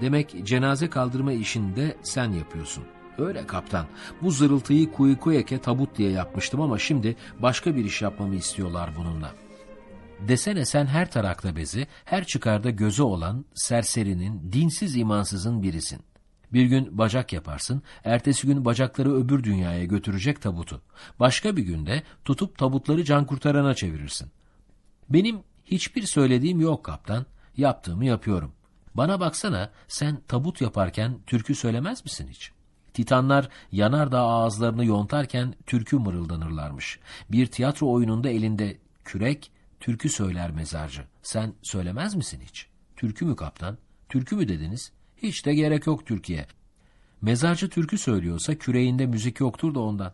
Demek cenaze kaldırma işini de sen yapıyorsun. Öyle kaptan. Bu zırıltıyı Kuyukuyeke tabut diye yapmıştım ama şimdi başka bir iş yapmamı istiyorlar bununla. Desene sen her tarakta bezi, her çıkarda gözü olan serserinin, dinsiz imansızın birisin. Bir gün bacak yaparsın, ertesi gün bacakları öbür dünyaya götürecek tabutu. Başka bir günde tutup tabutları can kurtarana çevirirsin. Benim hiçbir söylediğim yok kaptan. Yaptığımı yapıyorum. Bana baksana sen tabut yaparken türkü söylemez misin hiç? Titanlar yanardağ ağızlarını yontarken türkü mırıldanırlarmış. Bir tiyatro oyununda elinde kürek, türkü söyler mezarcı. Sen söylemez misin hiç? Türkü mü kaptan? Türkü mü dediniz? Hiç de gerek yok Türkiye. Mezarcı türkü söylüyorsa küreğinde müzik yoktur da ondan.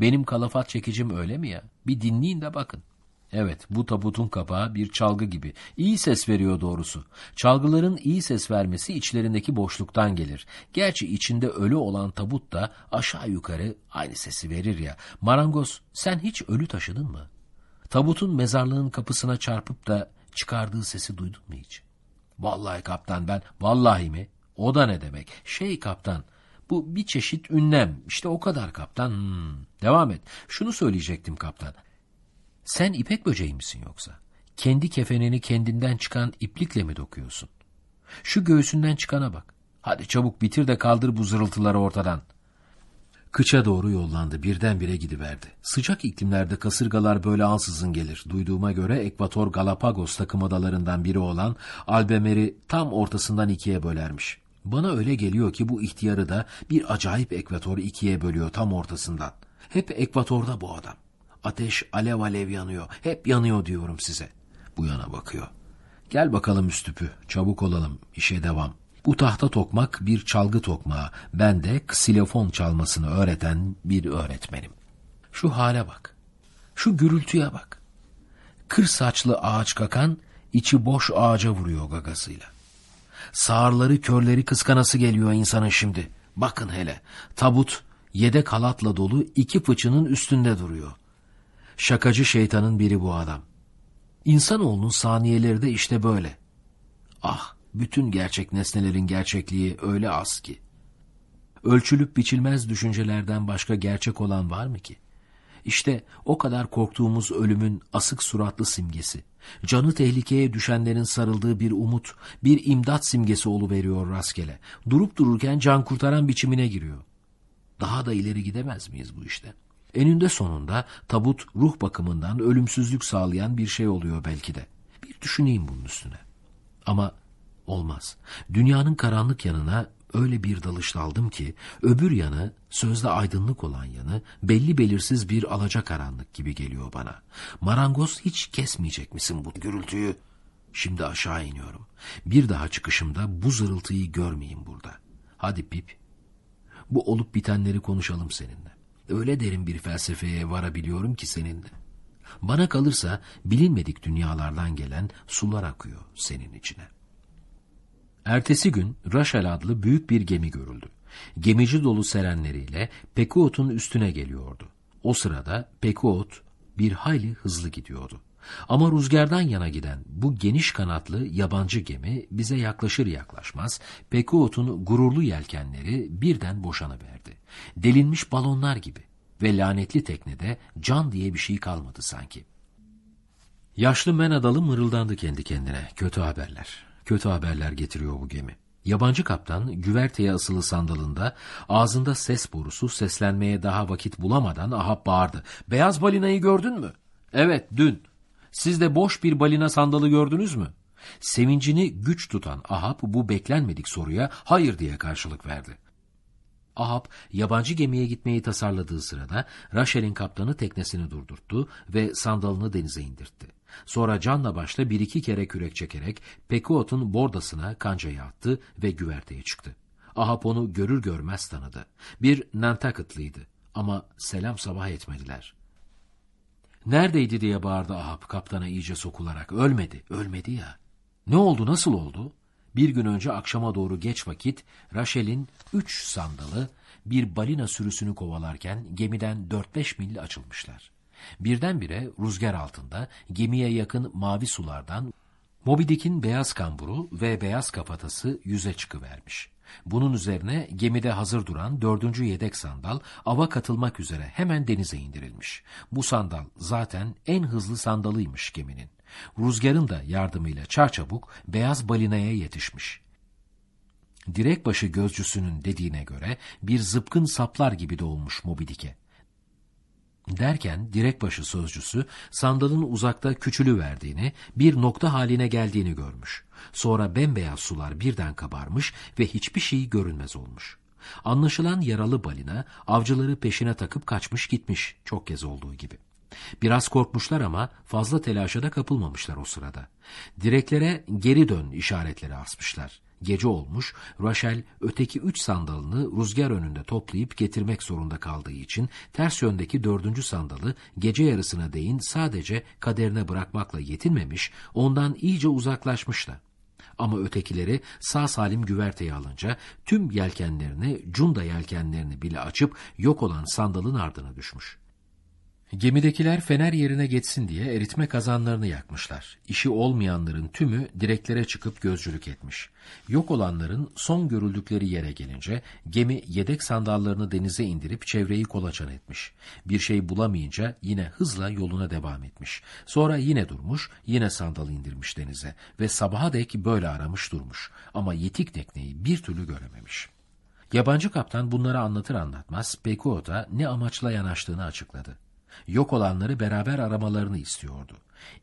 Benim kalafat çekicim öyle mi ya? Bir dinleyin de bakın. Evet, bu tabutun kapağı bir çalgı gibi. İyi ses veriyor doğrusu. Çalgıların iyi ses vermesi içlerindeki boşluktan gelir. Gerçi içinde ölü olan tabut da aşağı yukarı aynı sesi verir ya. Marangoz, sen hiç ölü taşıdın mı? Tabutun mezarlığın kapısına çarpıp da çıkardığı sesi duydun mu hiç? Vallahi kaptan ben, vallahi mi? O da ne demek? Şey kaptan, bu bir çeşit ünlem. İşte o kadar kaptan. Hmm. Devam et. Şunu söyleyecektim kaptan. Sen ipek böceği misin yoksa? Kendi kefenini kendinden çıkan iplikle mi dokuyorsun? Şu göğsünden çıkana bak. Hadi çabuk bitir de kaldır bu zırıltıları ortadan. Kıça doğru yollandı. Birdenbire gidiverdi. Sıcak iklimlerde kasırgalar böyle ansızın gelir. Duyduğuma göre Ekvator Galapagos takım adalarından biri olan Albemer'i tam ortasından ikiye bölermiş. Bana öyle geliyor ki bu ihtiyarı da bir acayip ekvatoru ikiye bölüyor tam ortasından. Hep ekvatorda bu adam. Ateş alev alev yanıyor. Hep yanıyor diyorum size. Bu yana bakıyor. Gel bakalım üstüpü. Çabuk olalım. İşe devam. Bu tahta tokmak bir çalgı tokmağı. Ben de ksilofon çalmasını öğreten bir öğretmenim. Şu hale bak. Şu gürültüye bak. Kır saçlı ağaç kakan içi boş ağaca vuruyor gagasıyla. Sağırları körleri kıskanası geliyor insanın şimdi. Bakın hele tabut yedek halatla dolu iki fıçının üstünde duruyor. Şakacı şeytanın biri bu adam. İnsanoğlunun saniyeleri de işte böyle. Ah, bütün gerçek nesnelerin gerçekliği öyle az ki. Ölçülüp biçilmez düşüncelerden başka gerçek olan var mı ki? İşte o kadar korktuğumuz ölümün asık suratlı simgesi. Canı tehlikeye düşenlerin sarıldığı bir umut, bir imdat simgesi veriyor rastgele. Durup dururken can kurtaran biçimine giriyor. Daha da ileri gidemez miyiz bu işte? Eninde sonunda tabut ruh bakımından ölümsüzlük sağlayan bir şey oluyor belki de. Bir düşüneyim bunun üstüne. Ama olmaz. Dünyanın karanlık yanına öyle bir dalış daldım ki öbür yanı sözde aydınlık olan yanı belli belirsiz bir alaca karanlık gibi geliyor bana. Marangoz hiç kesmeyecek misin bu gürültüyü? Şimdi aşağı iniyorum. Bir daha çıkışımda bu zırıltıyı görmeyeyim burada. Hadi Pip. Bu olup bitenleri konuşalım seninle. Öyle derin bir felsefeye varabiliyorum ki seninle. Bana kalırsa bilinmedik dünyalardan gelen sular akıyor senin içine. Ertesi gün Rachel adlı büyük bir gemi görüldü. Gemici dolu serenleriyle Pekuot'un üstüne geliyordu. O sırada Pekuot bir hayli hızlı gidiyordu. Ama rüzgardan yana giden bu geniş kanatlı yabancı gemi bize yaklaşır yaklaşmaz Pekuot'un gururlu yelkenleri birden boşanıverdi. Delinmiş balonlar gibi ve lanetli teknede can diye bir şey kalmadı sanki. Yaşlı Menadalı mırıldandı kendi kendine. Kötü haberler. Kötü haberler getiriyor bu gemi. Yabancı kaptan güverteye asılı sandalında ağzında ses borusu seslenmeye daha vakit bulamadan Ahab bağırdı. Beyaz balinayı gördün mü? Evet dün. Siz de boş bir balina sandalı gördünüz mü? Sevincini güç tutan Ahab bu beklenmedik soruya hayır diye karşılık verdi. Ahab yabancı gemiye gitmeyi tasarladığı sırada Rachel'in kaptanı teknesini durdurttu ve sandalını denize indirtti. Sonra canla başla bir iki kere kürek çekerek Pekuot'un bordasına kancayı attı ve güverteye çıktı. Ahab onu görür görmez tanıdı. Bir Nantucket'lıydı ama selam sabah etmediler. Neredeydi diye bağırdı Ahab kaptana iyice sokularak. Ölmedi, ölmedi ya. Ne oldu, nasıl oldu? Bir gün önce akşama doğru geç vakit Rachel'in üç sandalı bir balina sürüsünü kovalarken gemiden dört beş mil açılmışlar. Birdenbire rüzgar altında gemiye yakın mavi sulardan Moby Dick'in beyaz kamburu ve beyaz kafatası yüze çıkıvermiş. Bunun üzerine gemide hazır duran dördüncü yedek sandal ava katılmak üzere hemen denize indirilmiş. Bu sandal zaten en hızlı sandalıymış geminin. Rüzgarın da yardımıyla çarçabuk beyaz balinaya yetişmiş. Direkbaşı gözcüsünün dediğine göre bir zıpkın saplar gibi doğmuş Moby. Derken direkbaşı sözcüsü sandalın uzakta küçülü verdiğini, bir nokta haline geldiğini görmüş. Sonra bembeyaz sular birden kabarmış ve hiçbir şey görünmez olmuş. Anlaşılan yaralı balina avcıları peşine takıp kaçmış gitmiş çok kez olduğu gibi. Biraz korkmuşlar ama fazla telaşa da kapılmamışlar o sırada. Direklere geri dön işaretleri asmışlar. Gece olmuş, Rachel öteki üç sandalını rüzgar önünde toplayıp getirmek zorunda kaldığı için ters yöndeki dördüncü sandalı gece yarısına değin sadece kaderine bırakmakla yetinmemiş, ondan iyice uzaklaşmış da. Ama ötekileri sağ salim güverteye alınca tüm yelkenlerini, cunda yelkenlerini bile açıp yok olan sandalın ardına düşmüş. Gemidekiler fener yerine geçsin diye eritme kazanlarını yakmışlar. İşi olmayanların tümü direklere çıkıp gözcülük etmiş. Yok olanların son görüldükleri yere gelince gemi yedek sandallarını denize indirip çevreyi kolaçan etmiş. Bir şey bulamayınca yine hızla yoluna devam etmiş. Sonra yine durmuş, yine sandal indirmiş denize ve sabaha dek böyle aramış durmuş. Ama yetik tekneyi bir türlü görememiş. Yabancı kaptan bunları anlatır anlatmaz Pekuot'a ne amaçla yanaştığını açıkladı yok olanları beraber aramalarını istiyordu.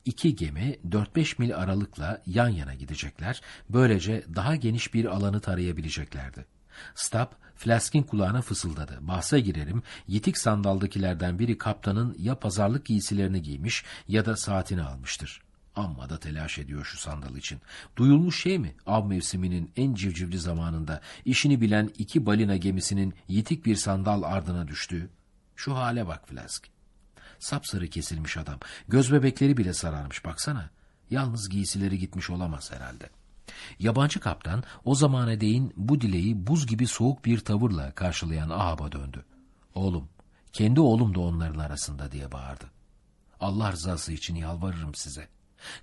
İki gemi 4-5 mil aralıkla yan yana gidecekler, böylece daha geniş bir alanı tarayabileceklerdi. Stab, Flask'in kulağına fısıldadı. Bahse girerim, yitik sandaldakilerden biri kaptanın ya pazarlık giysilerini giymiş ya da saatini almıştır. Amma da telaş ediyor şu sandal için. Duyulmuş şey mi? Av mevsiminin en civcivli zamanında işini bilen iki balina gemisinin yitik bir sandal ardına düştüğü. Şu hale bak Flask. Sapsarı kesilmiş adam. Göz bebekleri bile sararmış baksana. Yalnız giysileri gitmiş olamaz herhalde. Yabancı kaptan o zamana değin bu dileği buz gibi soğuk bir tavırla karşılayan Ahab'a döndü. Oğlum, kendi oğlum da onların arasında diye bağırdı. Allah rızası için yalvarırım size.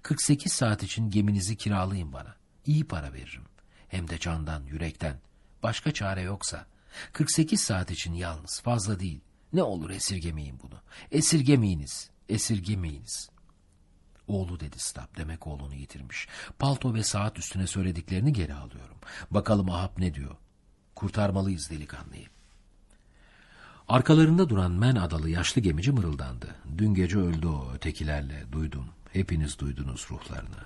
48 saat için geminizi kiralayın bana. İyi para veririm. Hem de candan, yürekten. Başka çare yoksa. 48 saat için yalnız, fazla değil. Ne olur esirgemeyin bunu. Esirgemeyiniz, esirgemeyiniz. Oğlu dedi Stab, demek oğlunu yitirmiş. Palto ve saat üstüne söylediklerini geri alıyorum. Bakalım Ahab ne diyor? Kurtarmalıyız delikanlıyı. Arkalarında duran Men adalı yaşlı gemici mırıldandı. Dün gece öldü o ötekilerle, duydum. Hepiniz duydunuz ruhlarını.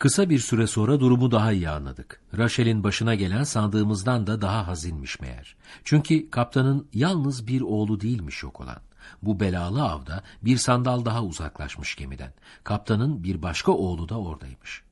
Kısa bir süre sonra durumu daha iyi anladık. Rachel'in başına gelen sandığımızdan da daha hazinmiş meğer. Çünkü kaptanın yalnız bir oğlu değilmiş yok olan. Bu belalı avda bir sandal daha uzaklaşmış gemiden. Kaptanın bir başka oğlu da oradaymış.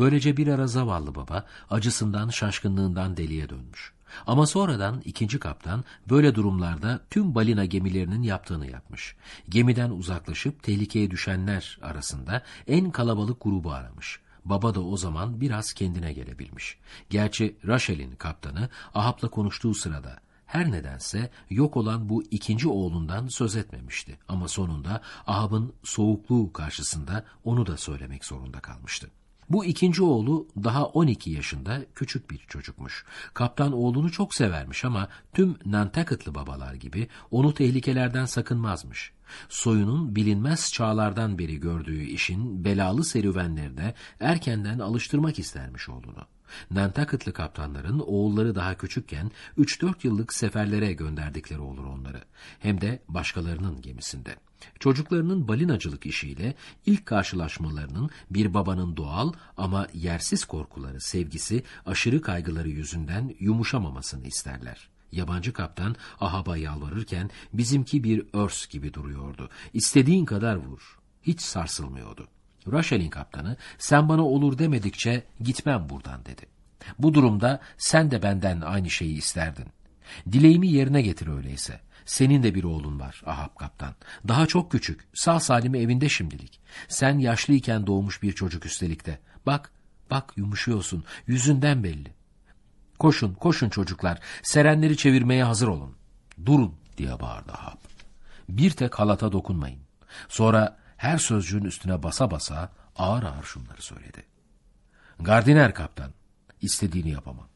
Böylece bir ara zavallı baba acısından şaşkınlığından deliye dönmüş. Ama sonradan ikinci kaptan böyle durumlarda tüm balina gemilerinin yaptığını yapmış. Gemiden uzaklaşıp tehlikeye düşenler arasında en kalabalık grubu aramış. Baba da o zaman biraz kendine gelebilmiş. Gerçi Rachel'in kaptanı Ahab'la konuştuğu sırada her nedense yok olan bu ikinci oğlundan söz etmemişti. Ama sonunda Ahab'ın soğukluğu karşısında onu da söylemek zorunda kalmıştı. Bu ikinci oğlu daha 12 yaşında küçük bir çocukmuş. Kaptan oğlunu çok severmiş ama tüm Nantucket'lı babalar gibi onu tehlikelerden sakınmazmış. Soyunun bilinmez çağlardan beri gördüğü işin belalı serüvenlerine erkenden alıştırmak istermiş oğlunu. Nantucket'lı kaptanların oğulları daha küçükken 3-4 yıllık seferlere gönderdikleri olur onları. Hem de başkalarının gemisinde. Çocuklarının balinacılık işiyle ilk karşılaşmalarının bir babanın doğal ama yersiz korkuları, sevgisi, aşırı kaygıları yüzünden yumuşamamasını isterler. Yabancı kaptan Ahab'a yalvarırken bizimki bir örs gibi duruyordu. İstediğin kadar vur. Hiç sarsılmıyordu. Rachel'in kaptanı sen bana olur demedikçe gitmem buradan dedi. Bu durumda sen de benden aynı şeyi isterdin. Dileğimi yerine getir öyleyse. Senin de bir oğlun var Ahab kaptan. Daha çok küçük. Sağ salim evinde şimdilik. Sen yaşlıyken doğmuş bir çocuk üstelik de. Bak, bak yumuşuyorsun. Yüzünden belli. Koşun, koşun çocuklar. Serenleri çevirmeye hazır olun. Durun diye bağırdı Ahab. Bir tek halata dokunmayın. Sonra her sözcüğün üstüne basa basa ağır ağır şunları söyledi. Gardiner kaptan, istediğini yapamam.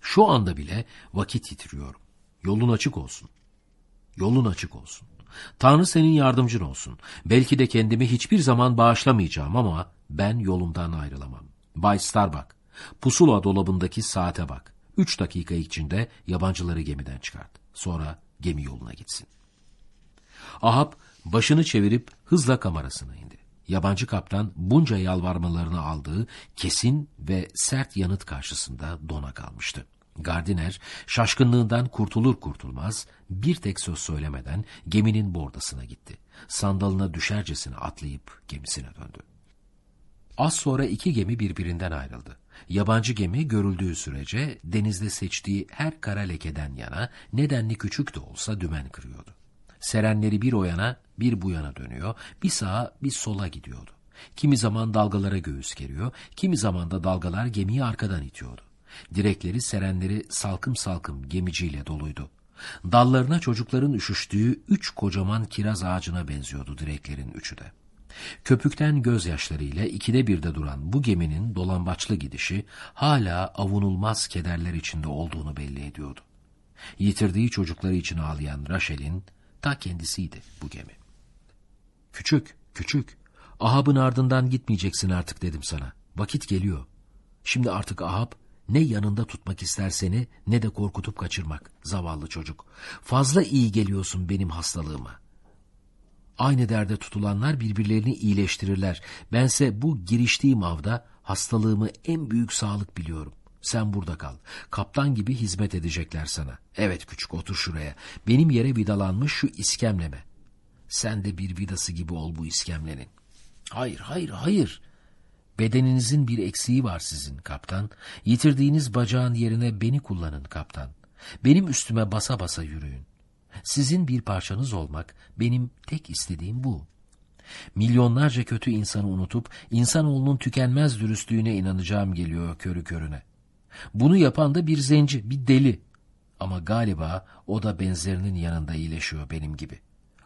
Şu anda bile vakit yitiriyorum. Yolun açık olsun. Yolun açık olsun. Tanrı senin yardımcın olsun. Belki de kendimi hiçbir zaman bağışlamayacağım ama ben yolumdan ayrılamam. Bay Starbuck, pusula dolabındaki saate bak. Üç dakika içinde yabancıları gemiden çıkart. Sonra gemi yoluna gitsin. Ahab başını çevirip hızla kamerasına indi. Yabancı kaptan bunca yalvarmalarını aldığı kesin ve sert yanıt karşısında dona kalmıştı. Gardiner şaşkınlığından kurtulur kurtulmaz bir tek söz söylemeden geminin bordasına gitti. Sandalına düşercesine atlayıp gemisine döndü. Az sonra iki gemi birbirinden ayrıldı. Yabancı gemi görüldüğü sürece denizde seçtiği her kara lekeden yana nedenli küçük de olsa dümen kırıyordu. Serenleri bir o yana bir bu yana dönüyor, bir sağa bir sola gidiyordu. Kimi zaman dalgalara göğüs geriyor, kimi zaman da dalgalar gemiyi arkadan itiyordu. Direkleri serenleri salkım salkım gemiciyle doluydu. Dallarına çocukların üşüştüğü üç kocaman kiraz ağacına benziyordu direklerin üçü de. Köpükten gözyaşlarıyla ikide birde duran bu geminin dolambaçlı gidişi hala avunulmaz kederler içinde olduğunu belli ediyordu. Yitirdiği çocukları için ağlayan Rachel'in ta kendisiydi bu gemi. Küçük, küçük, Ahab'ın ardından gitmeyeceksin artık dedim sana. Vakit geliyor. Şimdi artık Ahab ne yanında tutmak ister seni ne de korkutup kaçırmak zavallı çocuk. Fazla iyi geliyorsun benim hastalığıma. Aynı derde tutulanlar birbirlerini iyileştirirler. Bense bu giriştiğim avda hastalığımı en büyük sağlık biliyorum. Sen burada kal. Kaptan gibi hizmet edecekler sana. Evet küçük otur şuraya. Benim yere vidalanmış şu iskemleme. Sen de bir vidası gibi ol bu iskemlenin. Hayır, hayır, hayır. Bedeninizin bir eksiği var sizin kaptan. Yitirdiğiniz bacağın yerine beni kullanın kaptan. Benim üstüme basa basa yürüyün. Sizin bir parçanız olmak benim tek istediğim bu. Milyonlarca kötü insanı unutup insanoğlunun tükenmez dürüstlüğüne inanacağım geliyor körü körüne. Bunu yapan da bir zenci, bir deli. Ama galiba o da benzerinin yanında iyileşiyor benim gibi.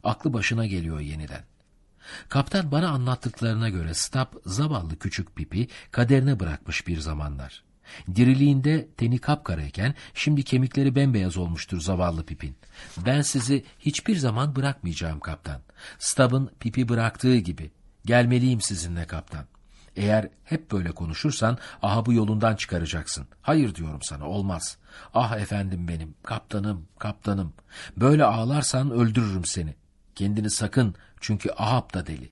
Aklı başına geliyor yeniden. Kaptan bana anlattıklarına göre Stab zavallı küçük Pipi kaderine bırakmış bir zamanlar. Diriliğinde teni kapkarayken şimdi kemikleri bembeyaz olmuştur zavallı Pip'in. Ben sizi hiçbir zaman bırakmayacağım kaptan. Stab'ın Pip'i bıraktığı gibi. Gelmeliyim sizinle kaptan. Eğer hep böyle konuşursan Ahab'ı yolundan çıkaracaksın. Hayır diyorum sana olmaz. Ah efendim benim, kaptanım, kaptanım. Böyle ağlarsan öldürürüm seni. Kendini sakın çünkü Ahab da deli.